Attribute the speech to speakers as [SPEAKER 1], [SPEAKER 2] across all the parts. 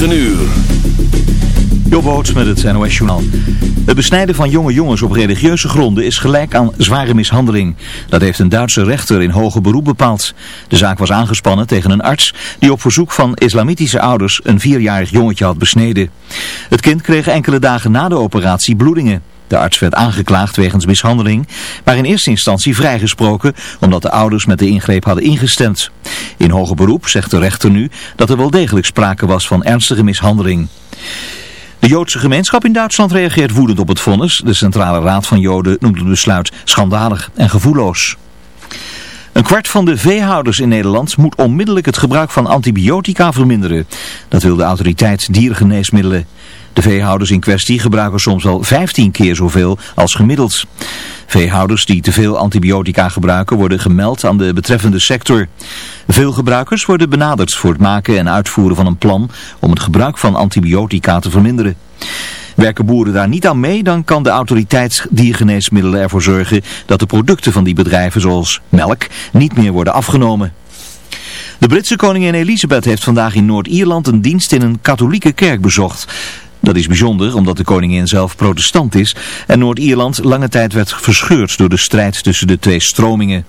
[SPEAKER 1] 9 uur.
[SPEAKER 2] Jobboot met het NOS Journaal. Het besnijden van jonge jongens op religieuze gronden is gelijk aan zware mishandeling. Dat heeft een Duitse rechter in hoger beroep bepaald. De zaak was aangespannen tegen een arts die op verzoek van islamitische ouders een vierjarig jongetje had besneden. Het kind kreeg enkele dagen na de operatie bloedingen. De arts werd aangeklaagd wegens mishandeling, maar in eerste instantie vrijgesproken omdat de ouders met de ingreep hadden ingestemd. In hoger beroep zegt de rechter nu dat er wel degelijk sprake was van ernstige mishandeling. De Joodse gemeenschap in Duitsland reageert woedend op het vonnis. De Centrale Raad van Joden noemt het besluit schandalig en gevoelloos. Een kwart van de veehouders in Nederland moet onmiddellijk het gebruik van antibiotica verminderen. Dat wil de autoriteit diergeneesmiddelen. De veehouders in kwestie gebruiken soms wel 15 keer zoveel als gemiddeld. Veehouders die te veel antibiotica gebruiken worden gemeld aan de betreffende sector. Veel gebruikers worden benaderd voor het maken en uitvoeren van een plan om het gebruik van antibiotica te verminderen. Werken boeren daar niet aan mee, dan kan de autoriteit diergeneesmiddelen ervoor zorgen dat de producten van die bedrijven zoals melk niet meer worden afgenomen. De Britse koningin Elisabeth heeft vandaag in Noord-Ierland een dienst in een katholieke kerk bezocht. Dat is bijzonder omdat de koningin zelf protestant is en Noord-Ierland lange tijd werd verscheurd door de strijd tussen de twee stromingen.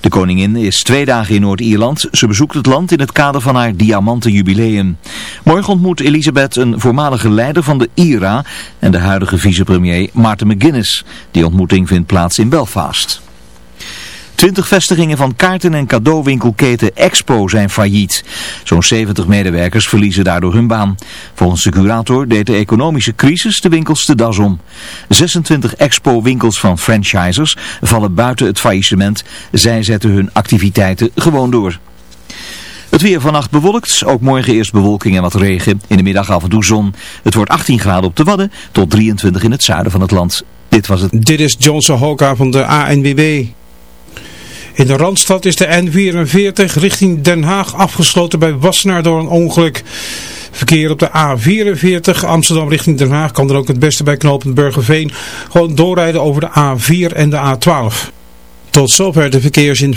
[SPEAKER 2] De koningin is twee dagen in Noord-Ierland. Ze bezoekt het land in het kader van haar diamanten jubileum. Morgen ontmoet Elisabeth een voormalige leider van de IRA en de huidige vicepremier Maarten McGuinness. Die ontmoeting vindt plaats in Belfast. Twintig vestigingen van kaarten- en cadeauwinkelketen Expo zijn failliet. Zo'n 70 medewerkers verliezen daardoor hun baan. Volgens de curator deed de economische crisis de winkels te das om. 26 Expo-winkels van franchisers vallen buiten het faillissement. Zij zetten hun activiteiten gewoon door. Het weer vannacht bewolkt, ook morgen eerst bewolking en wat regen. In de middag af en toe zon. Het wordt 18 graden op de Wadden tot 23 in het zuiden van het land. Dit was het.
[SPEAKER 3] Dit is Johnson Hoka van de ANWB. In de Randstad is de N44 richting Den Haag afgesloten bij Wassenaar door een ongeluk. Verkeer op de A44 Amsterdam richting Den Haag kan er ook het beste bij knooppunt Burgerveen gewoon doorrijden over de A4 en de A12. Tot zover de verkeersin.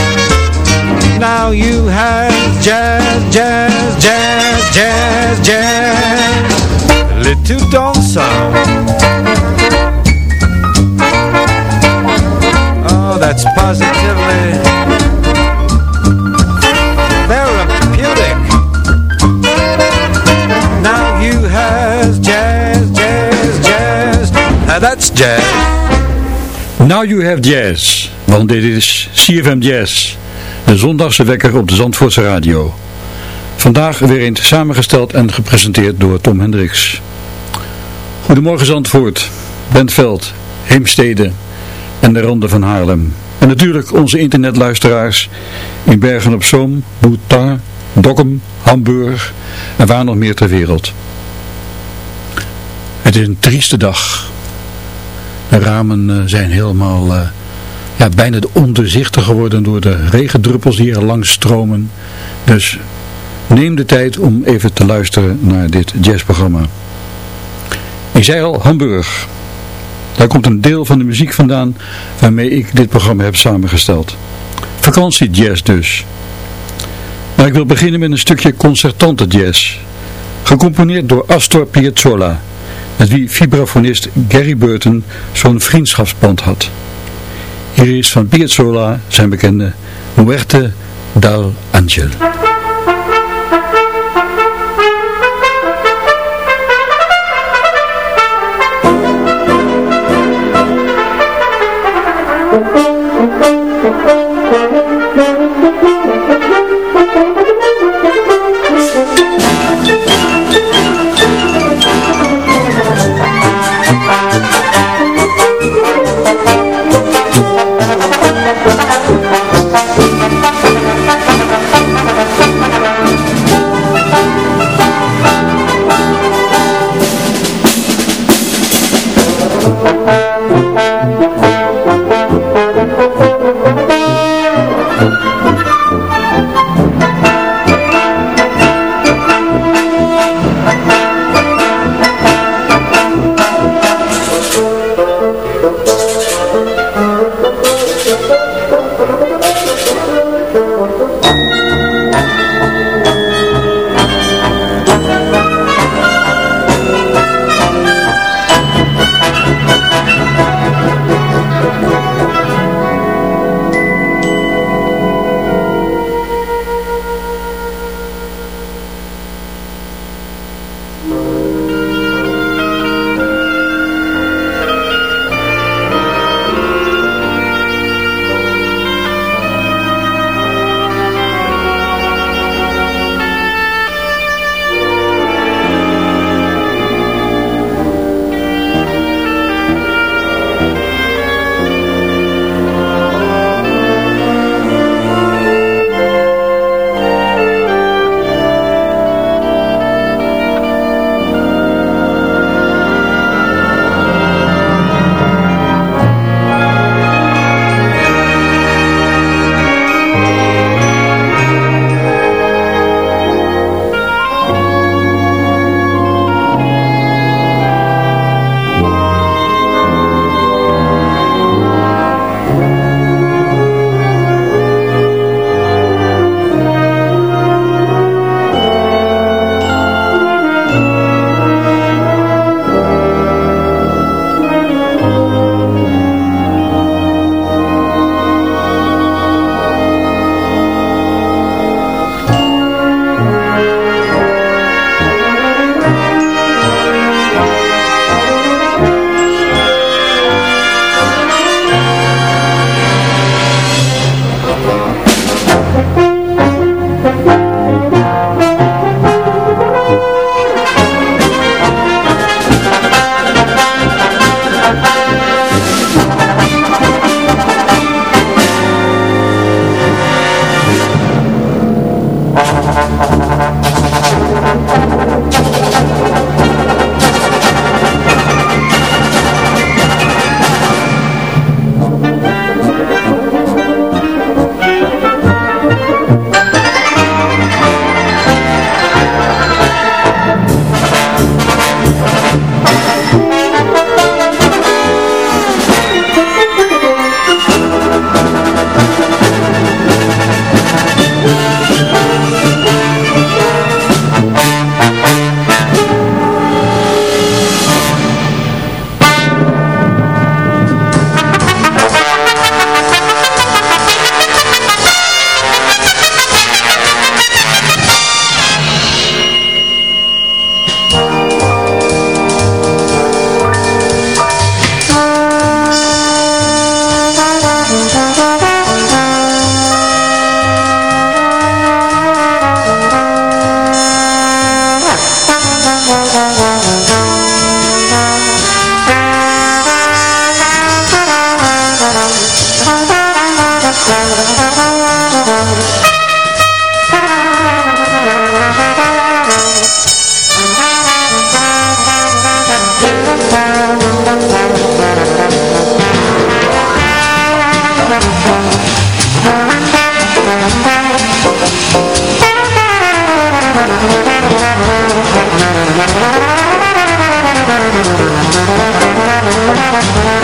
[SPEAKER 4] Now you have jazz, jazz, jazz, jazz, jazz. Little dansant Oh, that's positively that's jazz.
[SPEAKER 5] Now You Have Jazz, want dit is CFM Jazz, de zondagse wekker op de Zandvoortse radio. Vandaag weer eens samengesteld en gepresenteerd door Tom Hendricks. Goedemorgen Zandvoort, Bentveld, Heemstede en de randen van Haarlem. En natuurlijk onze internetluisteraars in Bergen op Zoom, Bhutan, Dokkum, Hamburg en waar nog meer ter wereld. Het is een trieste dag. De ramen eh, zijn helemaal uh, ja, bijna ondoorzichtig geworden door de regendruppels die er langs stromen. Dus neem de tijd om even te luisteren naar dit jazzprogramma. Ik zei al, Hamburg. Daar komt een deel van de muziek vandaan waarmee ik dit programma heb samengesteld. Vakantiejazz dus. Maar ik wil beginnen met een stukje concertante jazz. Gecomponeerd door Astor Piazzolla met wie vibrafonist Gary Burton zo'n vriendschapsband had. Hier is van Piazzolla zijn bekende Muerte dal Angel. Thank you.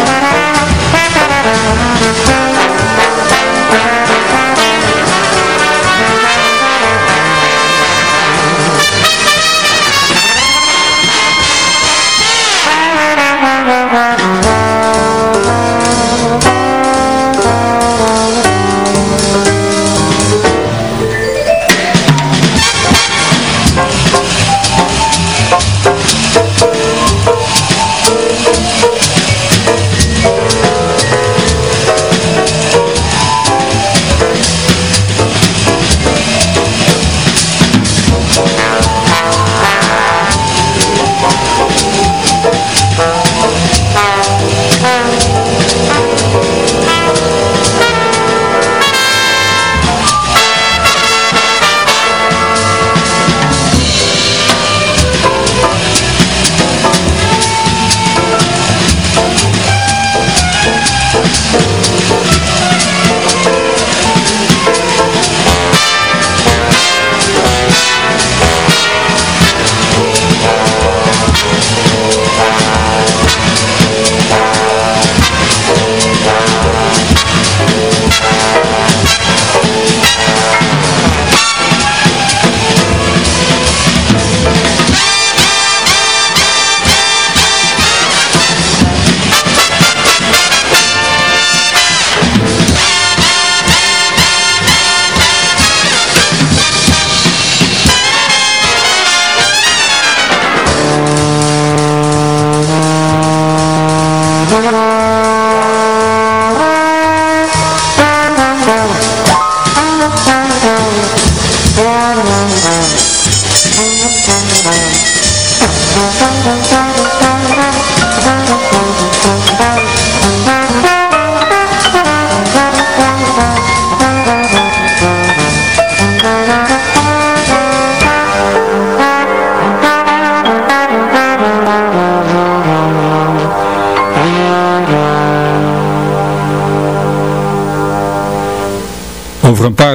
[SPEAKER 5] Over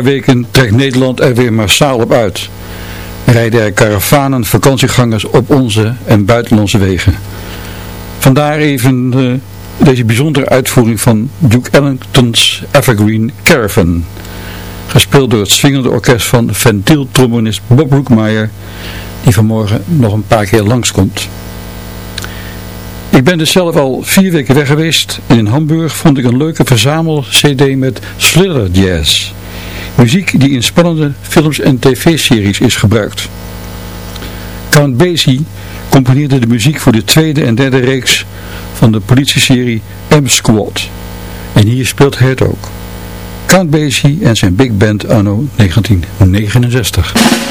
[SPEAKER 5] weken trekt Nederland er weer massaal op uit. Rijden er karavanen vakantiegangers op onze en buitenlandse wegen. Vandaar even uh, deze bijzondere uitvoering van Duke Ellington's Evergreen Caravan. Gespeeld door het swingende orkest van ventieltrombonist Bob Brookmeyer, die vanmorgen nog een paar keer langskomt. Ik ben dus zelf al vier weken weg geweest en in Hamburg vond ik een leuke verzamel-cd met Slither Jazz. Muziek die in spannende films en tv-series is gebruikt. Count Basie componeerde de muziek voor de tweede en derde reeks van de politieserie M-Squad. En hier speelt hij het ook. Count Basie en zijn big band anno 1969.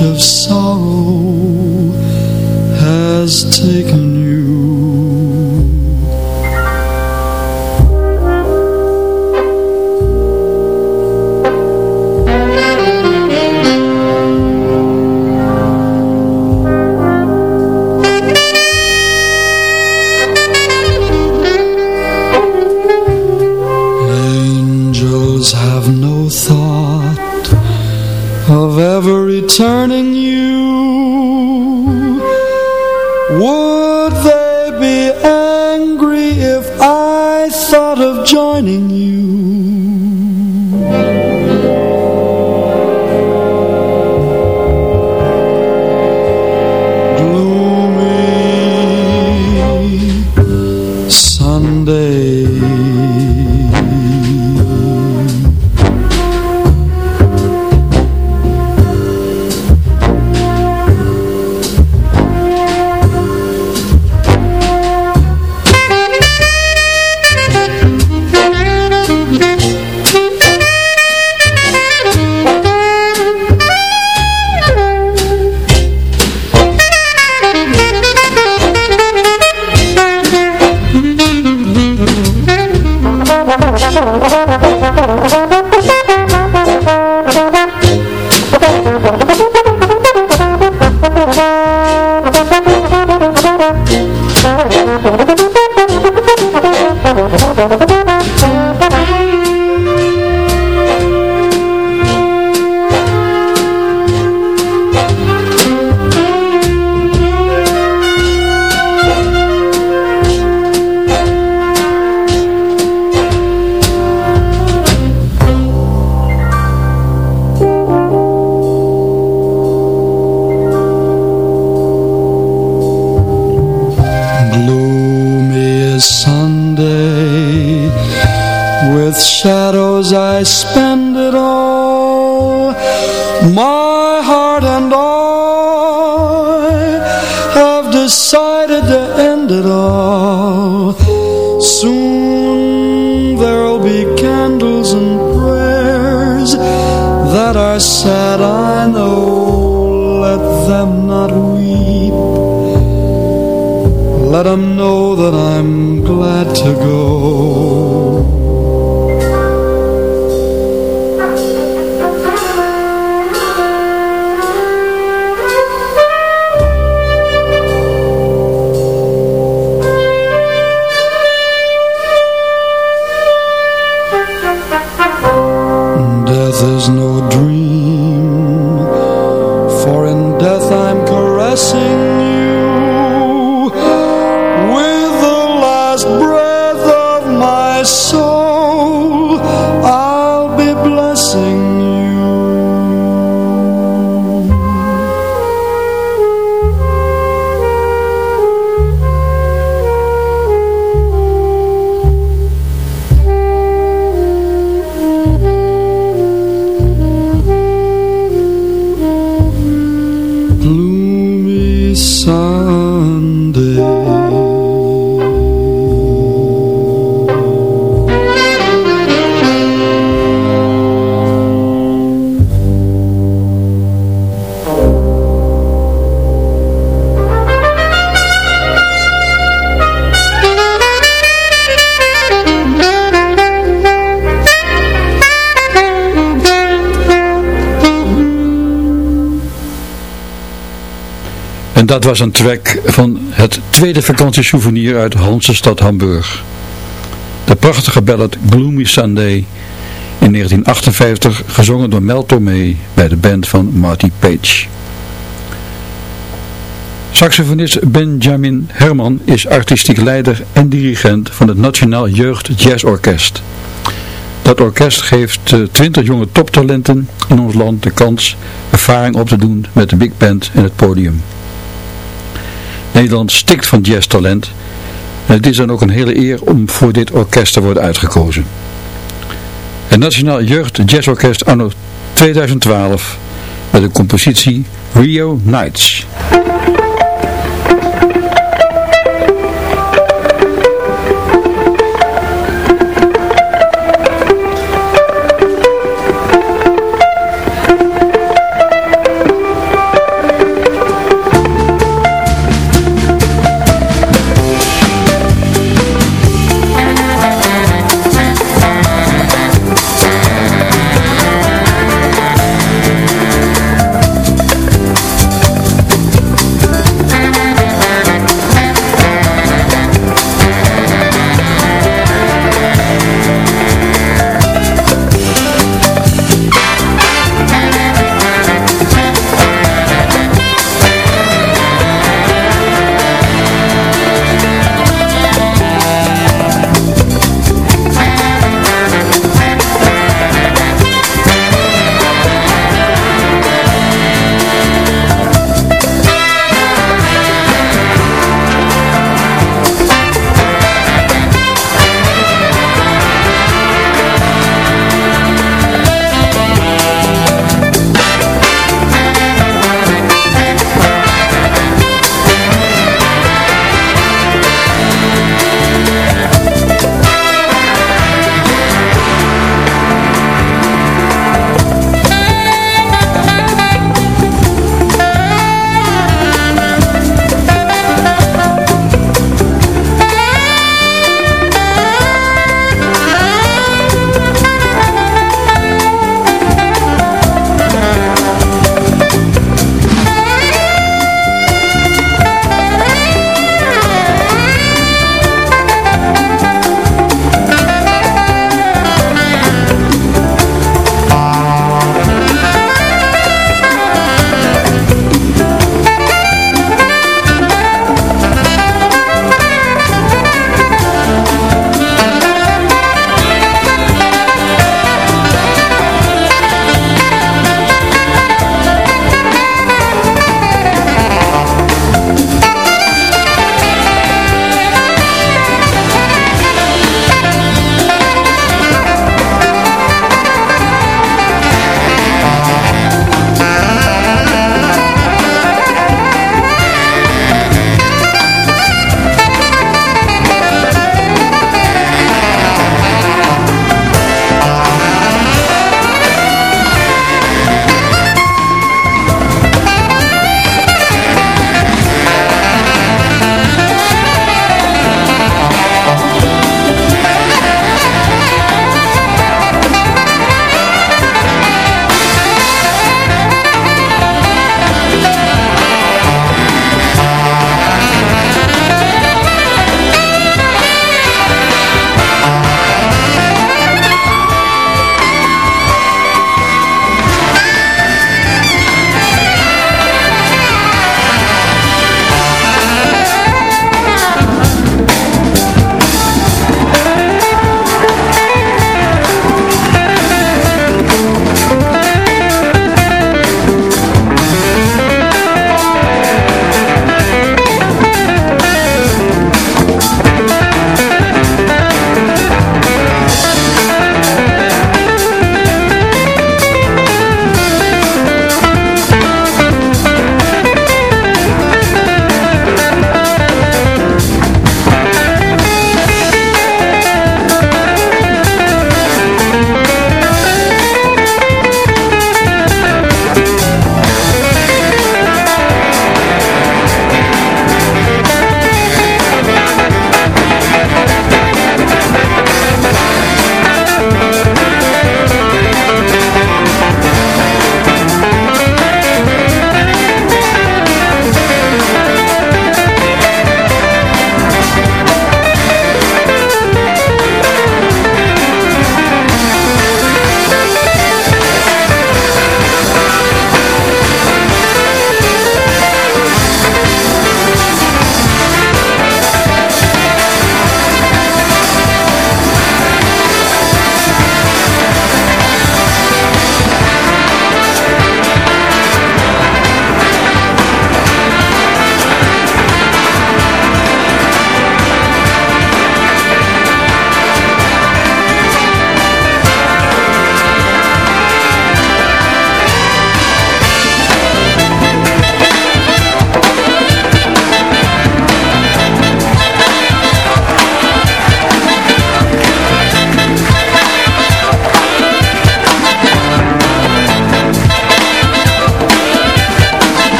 [SPEAKER 6] of sorrow. sei.
[SPEAKER 5] Dat was een track van het tweede vakantiesouvenir uit Hansestad Hamburg. De prachtige ballad Gloomy Sunday in 1958 gezongen door Mel Tormé bij de band van Marty Page. Saxofonist Benjamin Herman is artistiek leider en dirigent van het Nationaal Jeugd Jazz Orkest. Dat orkest geeft 20 jonge toptalenten in ons land de kans ervaring op te doen met de big band en het podium. Nederland stikt van jazztalent. En het is dan ook een hele eer om voor dit orkest te worden uitgekozen. Het Nationaal Jeugd Jazzorkest anno 2012 met de compositie Rio Nights.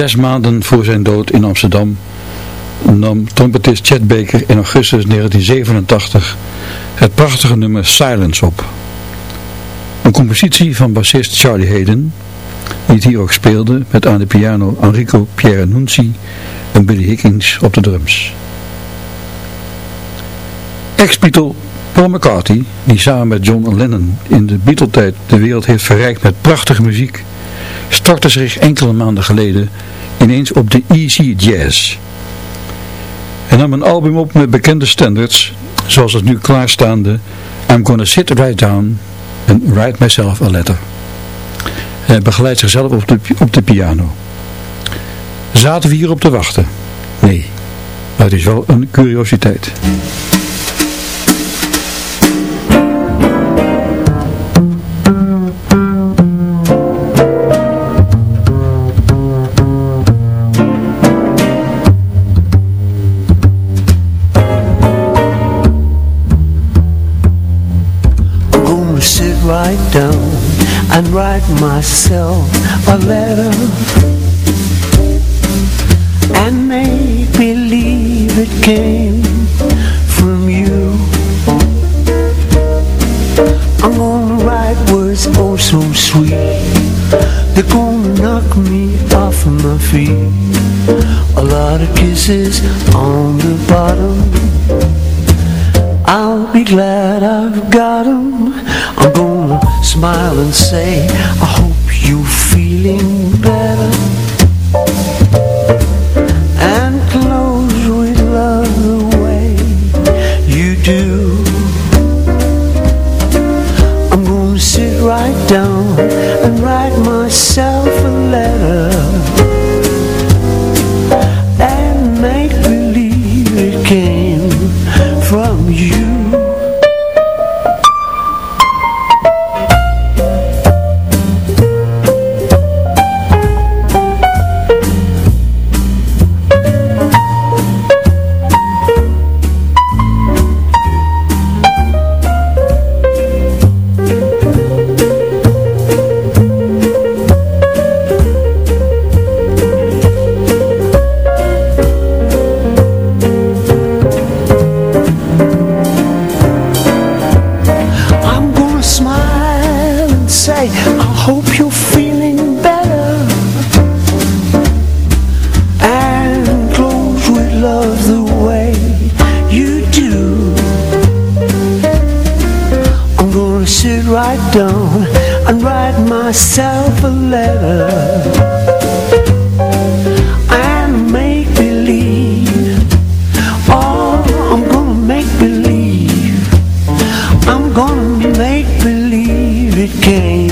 [SPEAKER 5] Zes maanden voor zijn dood in Amsterdam nam trompetist Chet Baker in augustus 1987 het prachtige nummer Silence op. Een compositie van bassist Charlie Hayden, die het hier ook speelde met aan de piano Enrico Pieranunzi en Billy Higgins op de drums. Ex-Beatle Paul McCartney, die samen met John Lennon in de Beatle-tijd de wereld heeft verrijkt met prachtige muziek, stortte zich enkele maanden geleden ineens op de easy jazz. Hij nam een album op met bekende standards, zoals het nu klaarstaande I'm Gonna Sit Right Down and Write Myself a Letter. Hij begeleidt zichzelf op de, op de piano. Zaten we hier op te wachten? Nee, maar het is wel een curiositeit.
[SPEAKER 7] Write myself a letter and make believe it came from you. I'm gonna write words oh so sweet. They're gonna knock me off of my feet. A lot of kisses on the bottom. I'll be glad I've got them. I'm gonna smile and say I hope you're feeling better And close with love the way you do I'm gonna sit right down and write myself came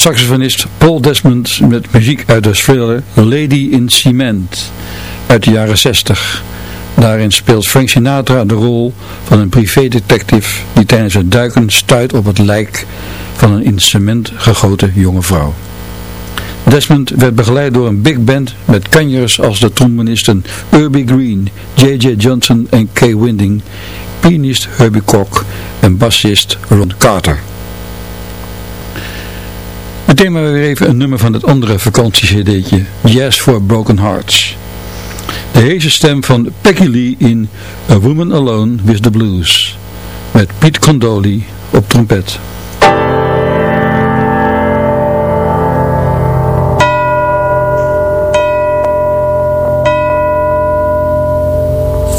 [SPEAKER 5] was alt-saxofonist Paul Desmond met muziek uit de thriller Lady in Cement uit de jaren 60. Daarin speelt Frank Sinatra de rol van een privédetective die tijdens het duiken stuit op het lijk van een in cement gegoten jonge vrouw. Desmond werd begeleid door een big band met kanjers als de trombonisten Herbie Green, J.J. Johnson en Kay Winding, pianist Herbie Kok en bassist Ron Carter. Meteen maar weer even een nummer van het andere vakantiecd'tje, Jazz for Broken Hearts. De heese stem van Peggy Lee in A Woman Alone with the Blues, met Pete Condoli op trompet.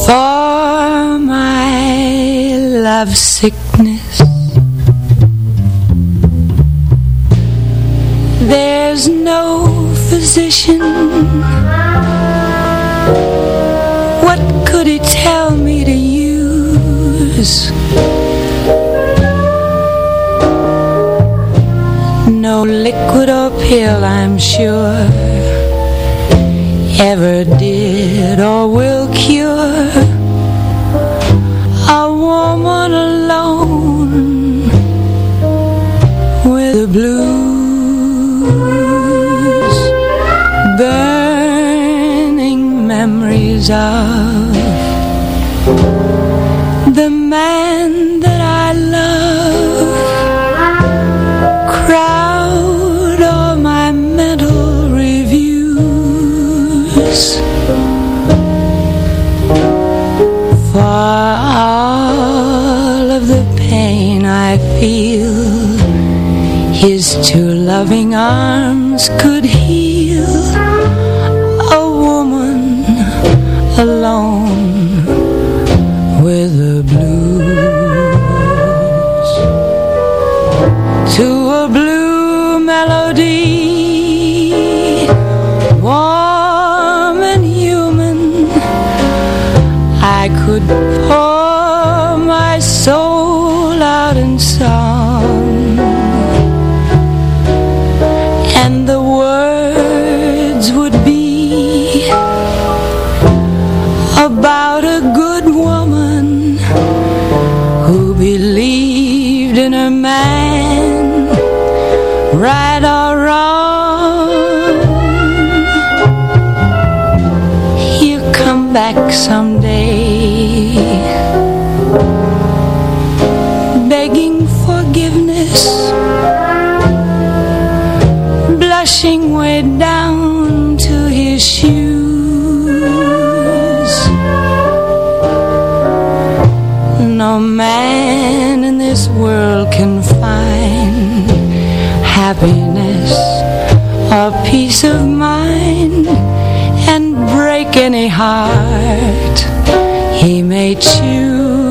[SPEAKER 8] For my love sickness There's no physician What could he tell me to use? No liquid or pill, I'm sure Ever did or will cure A woman alone With the blues memories of the man that I love crowd all my mental reviews. For all of the pain I feel his two loving arms could heal alone back someday, begging forgiveness, blushing way down to his shoes. no man in this world can find happiness or peace of mind any heart. He may choose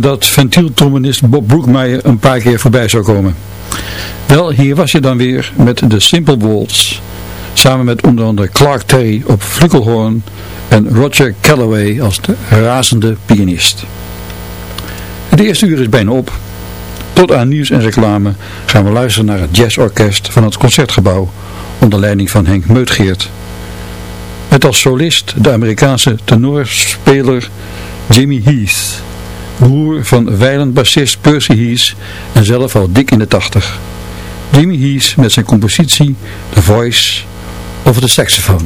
[SPEAKER 5] dat ventieltrombonist Bob Brookmeyer een paar keer voorbij zou komen. Wel, hier was je dan weer met de Simple Waltz, samen met onder andere Clark Terry op flugelhorn en Roger Calloway als de razende pianist. Het eerste uur is bijna op. Tot aan nieuws en reclame gaan we luisteren naar het jazzorkest van het Concertgebouw onder leiding van Henk Meutgeert. Met als solist de Amerikaanse tenorspeler Jimmy Heath, broer van wijlend bassist Percy Heath en zelf al dik in de tachtig. Jimmy Heath met zijn compositie The Voice of the Saxophone.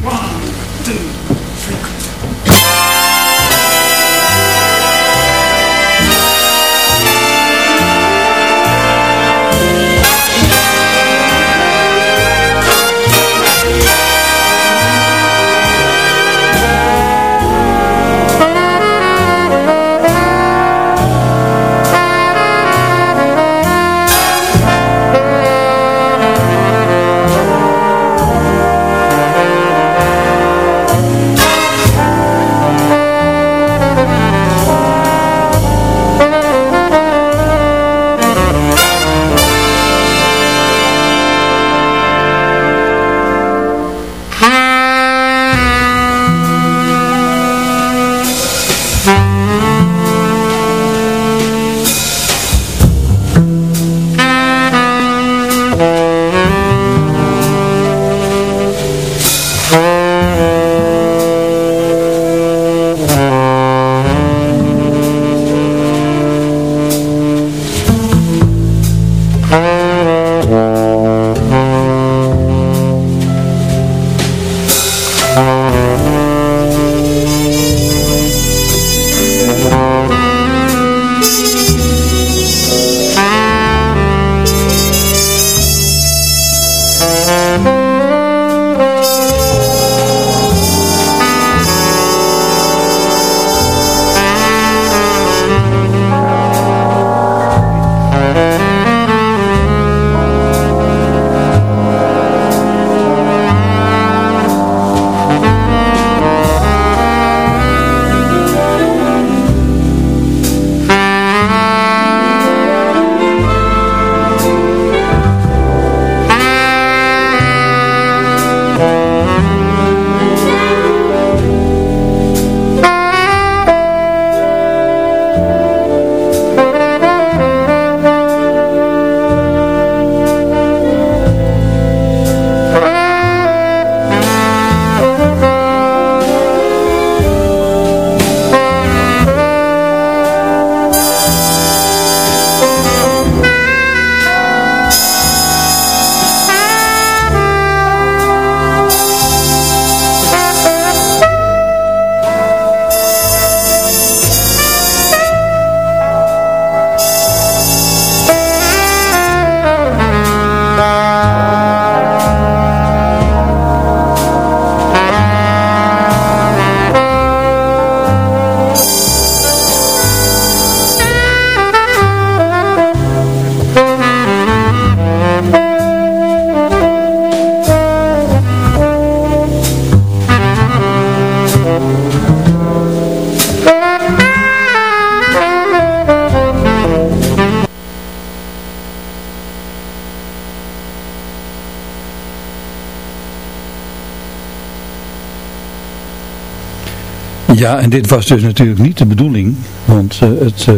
[SPEAKER 5] Ja, en dit was dus natuurlijk niet de bedoeling, want uh, het uh,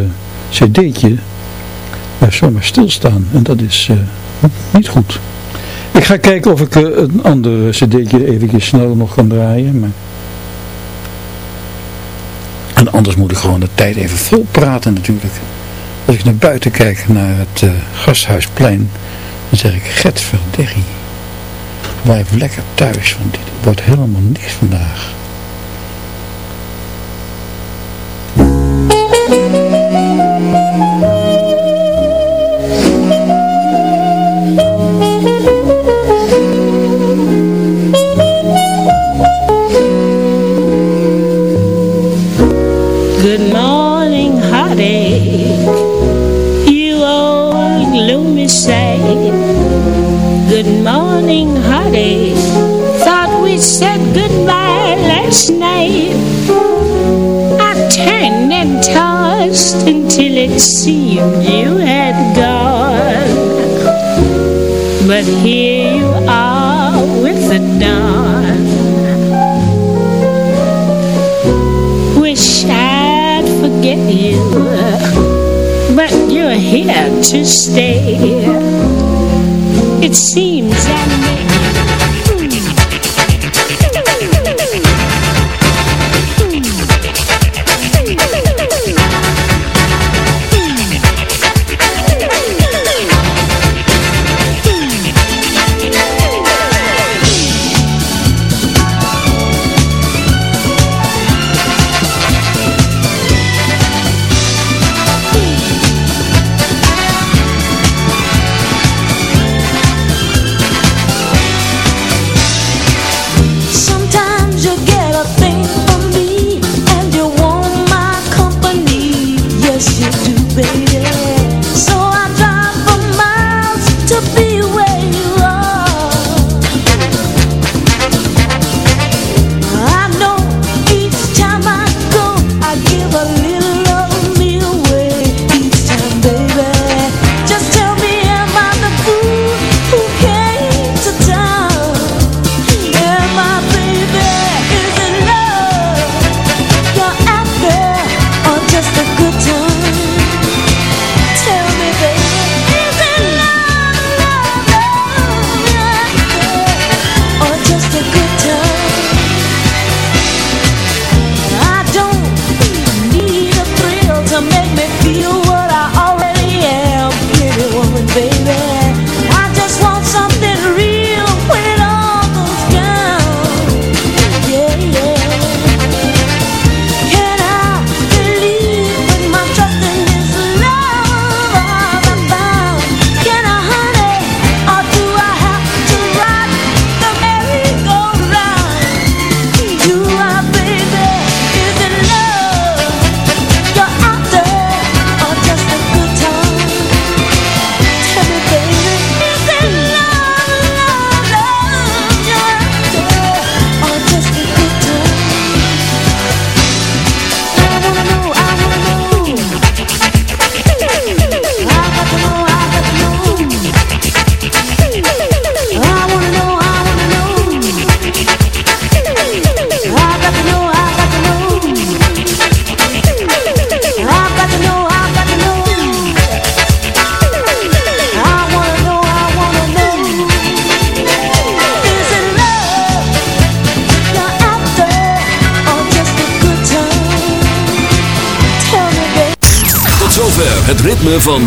[SPEAKER 5] cd'tje blijft zomaar stilstaan en dat is uh, niet goed. Ik ga kijken of ik een ander cd'tje even snel nog kan draaien, maar... En anders moet ik gewoon de tijd even vol praten natuurlijk. Als ik naar buiten kijk, naar het gasthuisplein, dan zeg ik, Get verderrie. Blijf lekker thuis, want dit wordt helemaal niks vandaag.
[SPEAKER 9] it seemed you had gone. But here you are with the dawn. Wish I'd forget you But you're here to stay. It seems I